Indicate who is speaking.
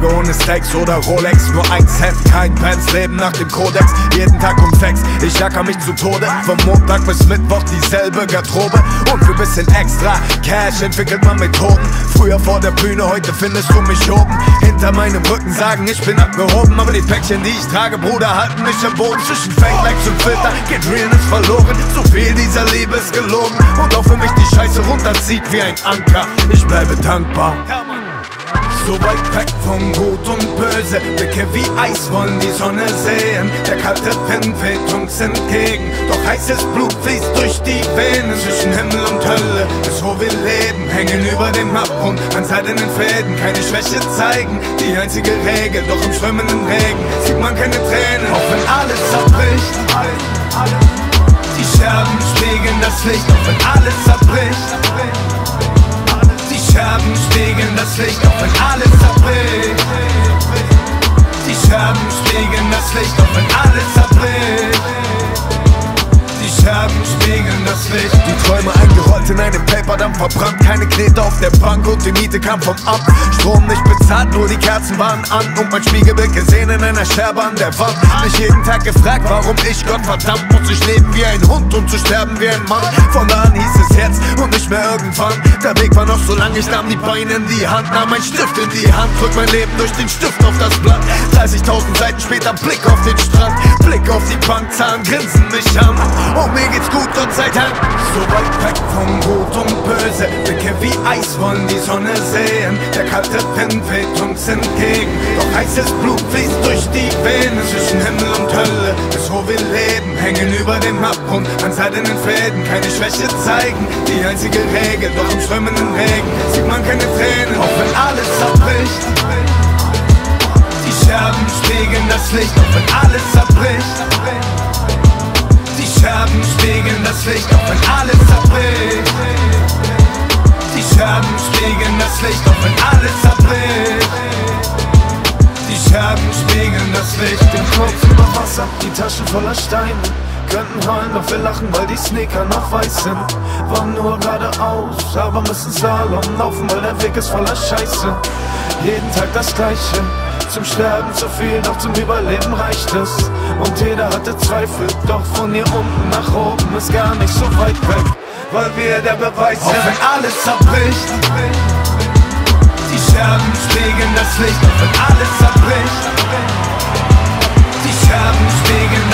Speaker 1: Millionen Stacks oder Rolex, nur ein Cent, kein Pants, Leben nach dem Kodex, jeden Tag um Sex, ich jacker mich zu Tode, vom Montag bis Mittwoch dieselbe Garderobe. Und für bisschen extra Cash entwickelt man Methoden, früher vor der Bühne, heute findest du mich oben, hinter meinem Rücken sagen, ich bin abgehoben, aber die Päckchen, die ich trage, Bruder, halten mich am Boden, zwischen Fake Likes und Filter, geht Realness verloren, so viel dieser Liebe ist gelogen. Und auch für mich die Scheiße runterzieht wie ein Anker, ich bleibe dankbar. So weit weg von Gut und Böse, Blicke wie Eis wollen die Sonne sehen. Der kalte Wind weht uns entgegen, doch heißes Blut fließt durch die Venen. Zwischen Himmel und Hölle ist wo wir leben, hängen über dem Abgrund an seidenen Fäden. Keine Schwäche zeigen, die einzige Regel, doch im schwimmenden Regen sieht man keine Tränen, auch wenn alles zerbricht. Die Scherben spiegeln das Licht, auch wenn alles zerbricht. Scherben spiegeln das Licht, auch wenn alles zerbricht. Die Scherben spiegeln das Licht, auch wenn alles zerbricht. Die Scherben spiegeln das Licht. Die Träume eingerollt in einem Paper, dann verbrannt. Keine Knete auf der Bank und die Miete kam vom Ab. Strom nicht bezahlt, nur die Kerzen waren an. Und mein Spiegelbild gesehen in einer Scherbe an der Wand. Mich jeden Tag gefragt, warum ich Gott verdammt muss ich leben wie ein Hund und zu sterben wie ein Mann. Von da an hieß es jetzt und nicht mehr irgendwann. Der Weg war noch so lang, ich nahm die Beine in die Hand, nahm mein Stift in die Hand, drück mein Leben durch den Stift auf das Blatt. 30.000 Seiten später, Blick auf den Strand, Auf die Bank, Zahn grinsen mich an. Oh, mir geht's gut, Gott sei Dank. So weit weg von Gut und Böse, Blicke wie Eis wollen die Sonne sehen. Der kalte Wind weht uns entgegen, doch heißes Blut fließt durch die Venen. Zwischen Himmel und Hölle, bis wo wir leben, hängen über dem Abgrund an seidenen Fäden. Keine Schwäche zeigen, die einzige Regel, doch im schwimmenden Regen sieht man keine Tränen, auch wenn alles zerbricht. Die Scherben spiegeln das Licht, das Licht, auch wenn alles zerbricht. Die Scherben spiegeln das Licht, auch wenn alles zerbricht. Die Scherben spiegeln das Licht.
Speaker 2: Den Kopf über Wasser, die Taschen voller Steine. Könnten heulen, doch wir lachen, weil die Sneaker noch weiß sind. Wollen nur geradeaus, aber müssen Slalom laufen, weil der Weg ist voller Scheiße. Jeden Tag das Gleiche. Zum Sterben zu viel, doch zum Überleben reicht es. Und jeder hatte Zweifel, doch von hier unten nach oben ist gar nicht so weit weg. Weil wir der Beweis sind,
Speaker 1: Auch wenn alles zerbricht. Die Scherben spiegeln das Licht, auch wenn alles zerbricht. Die Scherben spiegeln